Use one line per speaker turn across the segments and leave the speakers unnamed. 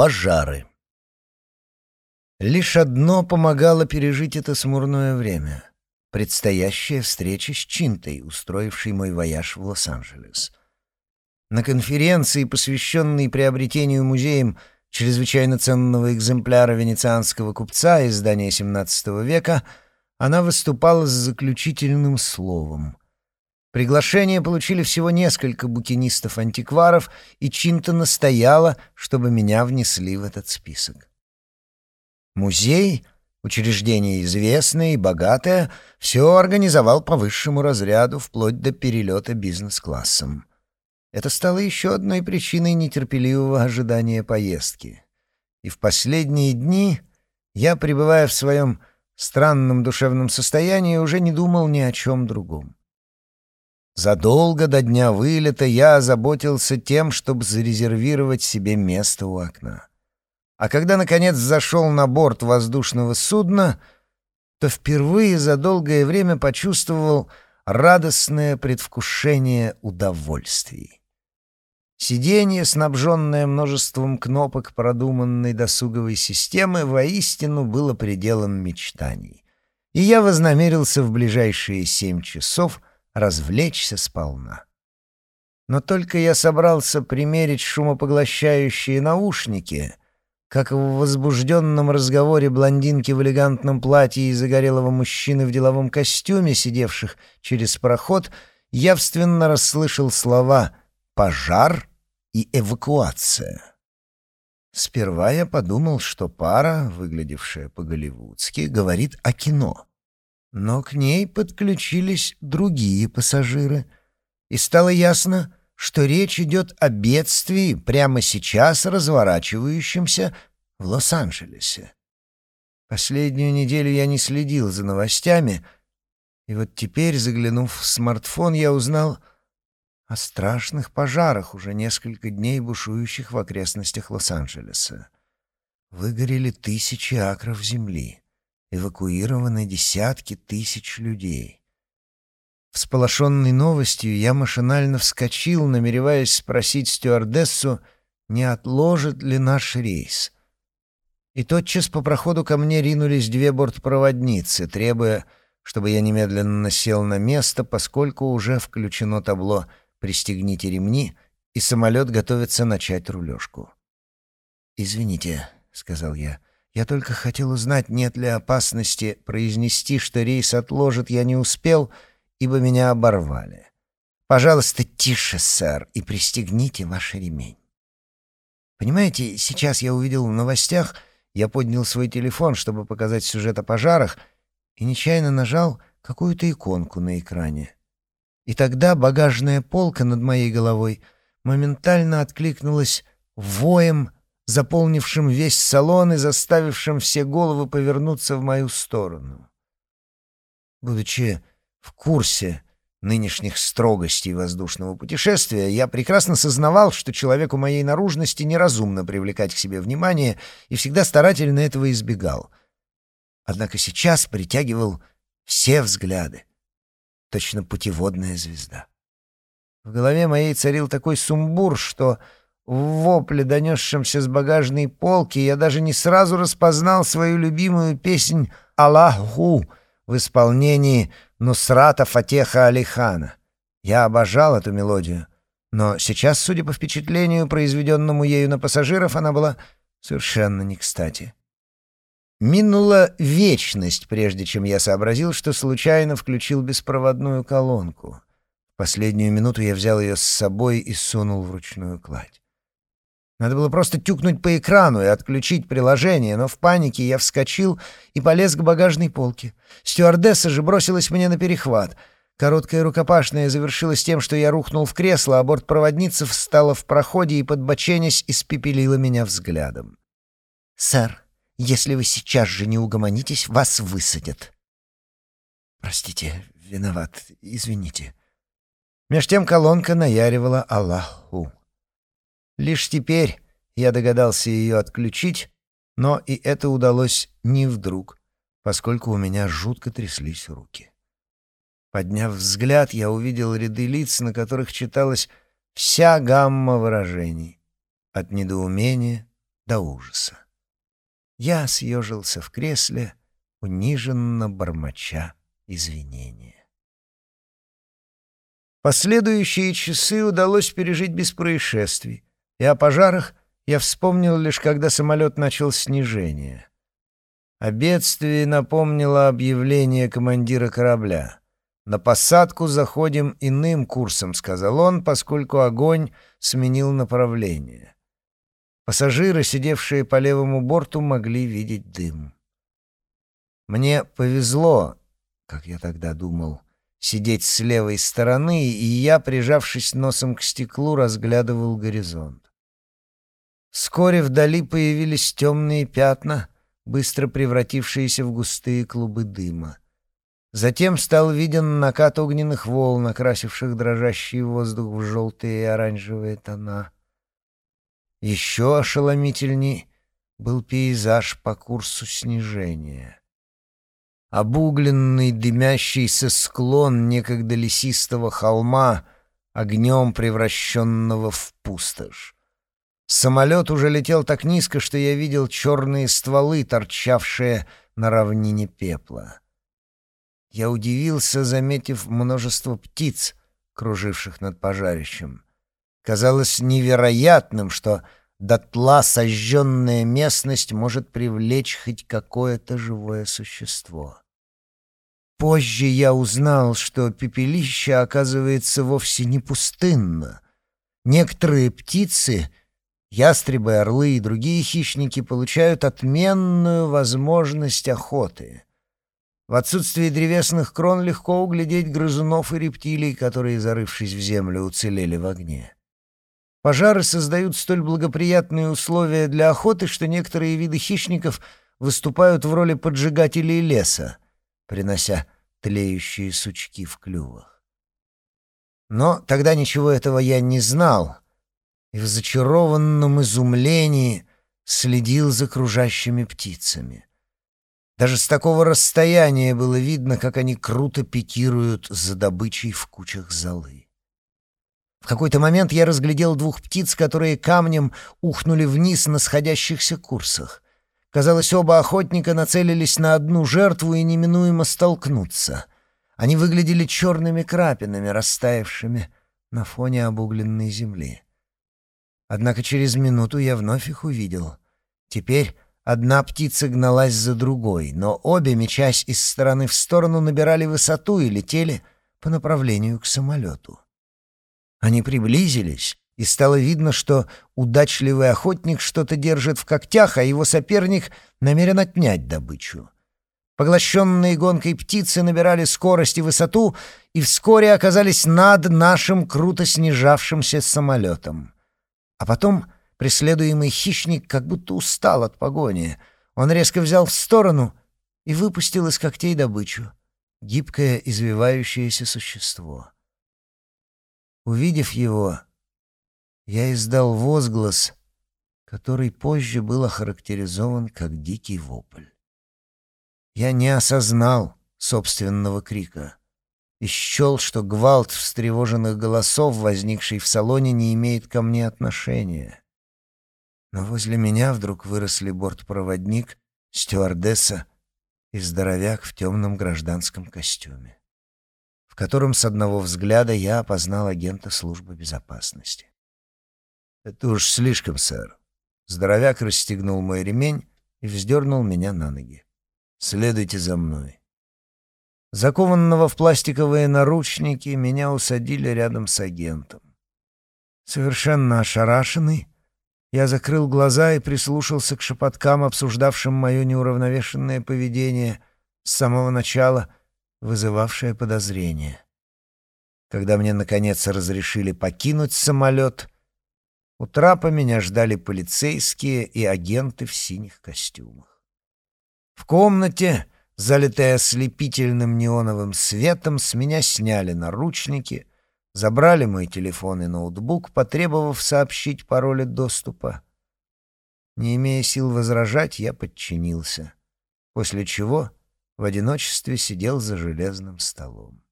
Пожары. Лишь одно помогало пережить это смурное время — предстоящая встреча с Чинтой, устроившей мой вояж в Лос-Анджелес. На конференции, посвященной приобретению музеем чрезвычайно ценного экземпляра венецианского купца издания XVII века, она выступала с заключительным словом. Приглашение получили всего несколько букинистов-антикваров, и Чинта настояла, чтобы меня внесли в этот список. Музей, учреждение известное и богатое, все организовал по высшему разряду, вплоть до перелета бизнес-классом. Это стало еще одной причиной нетерпеливого ожидания поездки. И в последние дни я, пребывая в своем странном душевном состоянии, уже не думал ни о чем другом. Задолго до дня вылета я озаботился тем, чтобы зарезервировать себе место у окна. А когда, наконец, зашел на борт воздушного судна, то впервые за долгое время почувствовал радостное предвкушение удовольствий. Сиденье, снабженное множеством кнопок продуманной досуговой системы, воистину было пределом мечтаний. И я вознамерился в ближайшие семь часов развлечься сполна. Но только я собрался примерить шумопоглощающие наушники, как в возбужденном разговоре блондинки в элегантном платье и загорелого мужчины в деловом костюме, сидевших через проход, явственно расслышал слова «пожар» и «эвакуация». Сперва я подумал, что пара, выглядевшая по-голливудски, говорит о кино. Но к ней подключились другие пассажиры, и стало ясно, что речь идет о бедствии, прямо сейчас разворачивающемся в Лос-Анджелесе. Последнюю неделю я не следил за новостями, и вот теперь, заглянув в смартфон, я узнал о страшных пожарах, уже несколько дней бушующих в окрестностях Лос-Анджелеса. Выгорели тысячи акров земли, эвакуированы десятки тысяч людей. Всполошенный новостью, я машинально вскочил, намереваясь спросить стюардессу, не отложит ли наш рейс. И тотчас по проходу ко мне ринулись две бортпроводницы, требуя, чтобы я немедленно сел на место, поскольку уже включено табло «Пристегните ремни», и самолет готовится начать рулежку. «Извините», — сказал я, — «я только хотел узнать, нет ли опасности произнести, что рейс отложит, я не успел», — ибо меня оборвали. Пожалуйста, тише, сэр, и пристегните ваш ремень. Понимаете, сейчас я увидел в новостях, я поднял свой телефон, чтобы показать сюжет о пожарах, и нечаянно нажал какую-то иконку на экране. И тогда багажная полка над моей головой моментально откликнулась воем, заполнившим весь салон и заставившим все головы повернуться в мою сторону. Будучи в курсе нынешних строгостей воздушного путешествия, я прекрасно сознавал, что человеку моей наружности неразумно привлекать к себе внимание и всегда старательно этого избегал. Однако сейчас притягивал все взгляды. Точно путеводная звезда. В голове моей царил такой сумбур, что в вопле, донесшемся с багажной полки, я даже не сразу распознал свою любимую песнь «Аллаху» в исполнении Нусрата Фатеха Алихана. Я обожал эту мелодию, но сейчас, судя по впечатлению, произведенному ею на пассажиров, она была совершенно не кстати. Минула вечность, прежде чем я сообразил, что случайно включил беспроводную колонку. В последнюю минуту я взял ее с собой и сунул в ручную кладь. Надо было просто тюкнуть по экрану и отключить приложение, но в панике я вскочил и полез к багажной полке. Стюардесса же бросилась мне на перехват. Короткая рукопашная завершилась тем, что я рухнул в кресло, а бортпроводница встала в проходе и, подбоченясь, испепелила меня взглядом. «Сэр, если вы сейчас же не угомонитесь, вас высадят». «Простите, виноват, извините». Меж тем колонка наяривала Аллаху. Лишь теперь я догадался ее отключить, но и это удалось не вдруг, поскольку у меня жутко тряслись руки. Подняв взгляд, я увидел ряды лиц, на которых читалась вся гамма выражений, от недоумения до ужаса. Я съежился в кресле, униженно бормоча извинения. Последующие часы удалось пережить без происшествий, и о пожарах я вспомнил лишь, когда самолет начал снижение. О бедствии напомнило объявление командира корабля. «На посадку заходим иным курсом», — сказал он, поскольку огонь сменил направление. Пассажиры, сидевшие по левому борту, могли видеть дым. Мне повезло, как я тогда думал, сидеть с левой стороны, и я, прижавшись носом к стеклу, разглядывал горизонт. Вскоре вдали появились темные пятна, быстро превратившиеся в густые клубы дыма. Затем стал виден накат огненных волн, окрасивших дрожащий воздух в желтые и оранжевые тона. Еще ошеломительней был пейзаж по курсу снижения. Обугленный дымящийся склон некогда лесистого холма, огнем превращенного в пустошь. Самолет уже летел так низко, что я видел черные стволы, торчавшие на равнине пепла. Я удивился, заметив множество птиц, круживших над пожарищем. Казалось невероятным, что дотла сожженная местность может привлечь хоть какое-то живое существо. Позже я узнал, что пепелище оказывается вовсе не пустынно. Некоторые птицы, ястребы, орлы и другие хищники получают отменную возможность охоты. В отсутствие древесных крон легко углядеть грызунов и рептилий, которые, зарывшись в землю, уцелели в огне. Пожары создают столь благоприятные условия для охоты, что некоторые виды хищников выступают в роли поджигателей леса, принося тлеющие сучки в клювах. Но тогда ничего этого я не знал, и в зачарованном изумлении следил за кружащими птицами. Даже с такого расстояния было видно, как они круто пикируют за добычей в кучах золы. В какой-то момент я разглядел двух птиц, которые камнем ухнули вниз на сходящихся курсах. Казалось, оба охотника нацелились на одну жертву и неминуемо столкнуться. Они выглядели черными крапинами, растаявшими на фоне обугленной земли. Однако через минуту я вновь их увидел. Теперь одна птица гналась за другой, но обе, мечась из стороны в сторону, набирали высоту и летели по направлению к самолету. Они приблизились, и стало видно, что удачливый охотник что-то держит в когтях, а его соперник намерен отнять добычу. Поглощенные гонкой птицы набирали скорость и высоту и вскоре оказались над нашим круто снижавшимся самолетом. А потом преследуемый хищник как будто устал от погони. Он резко взял в сторону и выпустил из когтей добычу — гибкое извивающееся существо. Увидев его, я издал возглас, который позже был охарактеризован как дикий вопль. Я не осознал собственного крика и счел, что гвалт встревоженных голосов, возникший в салоне, не имеет ко мне отношения. Но возле меня вдруг выросли бортпроводник, стюардесса и здоровяк в темном гражданском костюме в котором с одного взгляда я опознал агента службы безопасности. «Это уж слишком, сэр». Здоровяк расстегнул мой ремень и вздернул меня на ноги. «Следуйте за мной». Закованного в пластиковые наручники меня усадили рядом с агентом. Совершенно ошарашенный, я закрыл глаза и прислушался к шепоткам, обсуждавшим мое неуравновешенное поведение с самого начала — вызывавшее подозрение. Когда мне, наконец, разрешили покинуть самолет, у трапа меня ждали полицейские и агенты в синих костюмах. В комнате, залитой ослепительным неоновым светом, с меня сняли наручники, забрали мой телефон и ноутбук, потребовав сообщить пароли доступа. Не имея сил возражать, я подчинился, после чего в одиночестве сидел за железным столом.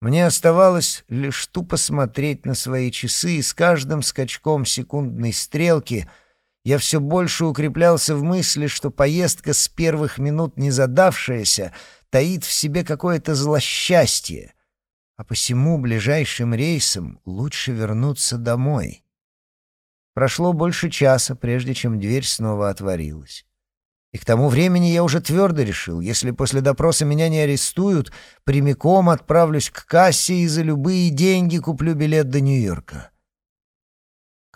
Мне оставалось лишь тупо смотреть на свои часы, и с каждым скачком секундной стрелки я все больше укреплялся в мысли, что поездка с первых минут не задавшаяся таит в себе какое-то злосчастье, а посему ближайшим рейсом лучше вернуться домой. Прошло больше часа, прежде чем дверь снова отворилась. И к тому времени я уже твердо решил, если после допроса меня не арестуют, прямиком отправлюсь к кассе и за любые деньги куплю билет до Нью-Йорка.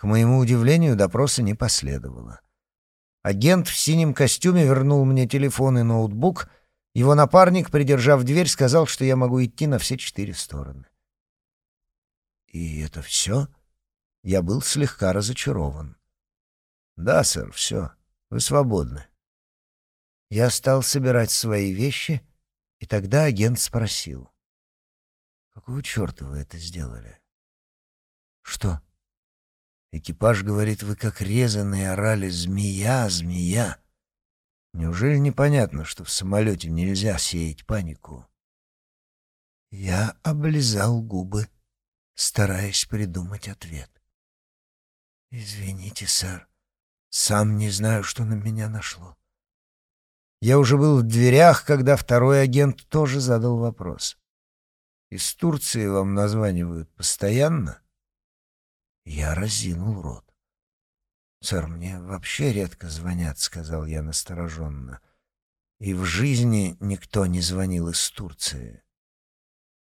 К моему удивлению, допроса не последовало. Агент в синем костюме вернул мне телефон и ноутбук. Его напарник, придержав дверь, сказал, что я могу идти на все четыре стороны. «И это все?» Я был слегка разочарован. «Да, сэр, все. Вы свободны». Я стал собирать свои вещи, и тогда агент спросил. «Какого черта вы это сделали?» «Что?» «Экипаж говорит, вы как резаные орали «Змея, змея!» Неужели непонятно, что в самолете нельзя сеять панику?» Я облизал губы, стараясь придумать ответ. «Извините, сэр, сам не знаю, что на меня нашло». Я уже был в дверях, когда второй агент тоже задал вопрос. «Из Турции вам названивают постоянно?» Я разинул рот. «Сэр, мне вообще редко звонят», — сказал я настороженно. «И в жизни никто не звонил из Турции».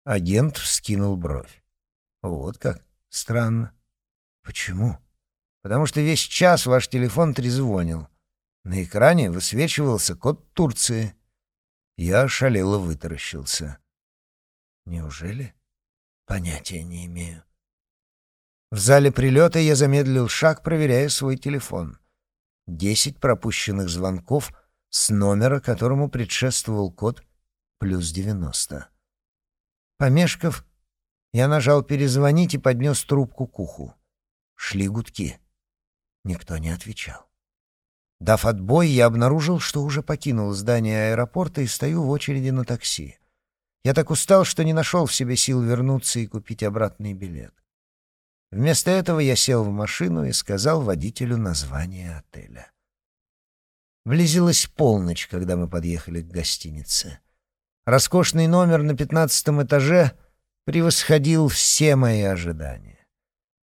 Агент вскинул бровь. «Вот как? Странно. Почему?» «Потому что весь час ваш телефон трезвонил». На экране высвечивался код Турции. Я ошалело вытаращился. Неужели? Понятия не имею. В зале прилета я замедлил шаг, проверяя свой телефон. Десять пропущенных звонков с номера, которому предшествовал код плюс девяносто. Помешков, я нажал «перезвонить» и поднес трубку к уху. Шли гудки. Никто не отвечал. Дав отбой, я обнаружил, что уже покинул здание аэропорта и стою в очереди на такси. Я так устал, что не нашел в себе сил вернуться и купить обратный билет. Вместо этого я сел в машину и сказал водителю название отеля. Близилась полночь, когда мы подъехали к гостинице. Роскошный номер на пятнадцатом этаже превосходил все мои ожидания.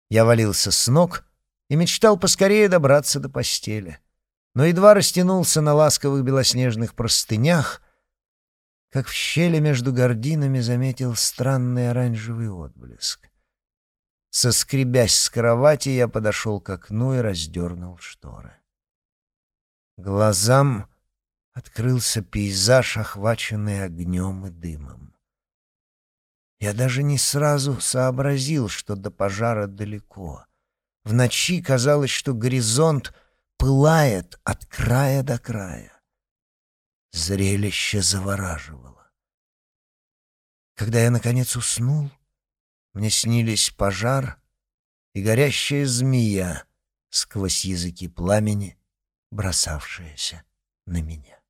Я валился с ног и мечтал поскорее добраться до постели но едва растянулся на ласковых белоснежных простынях, как в щели между гординами заметил странный оранжевый отблеск. Соскребясь с кровати, я подошел к окну и раздернул шторы. Глазам открылся пейзаж, охваченный огнем и дымом. Я даже не сразу сообразил, что до пожара далеко. В ночи казалось, что горизонт пылает от края до края. Зрелище завораживало. Когда я, наконец, уснул, мне снились пожар и горящая змея сквозь языки пламени, бросавшаяся на меня.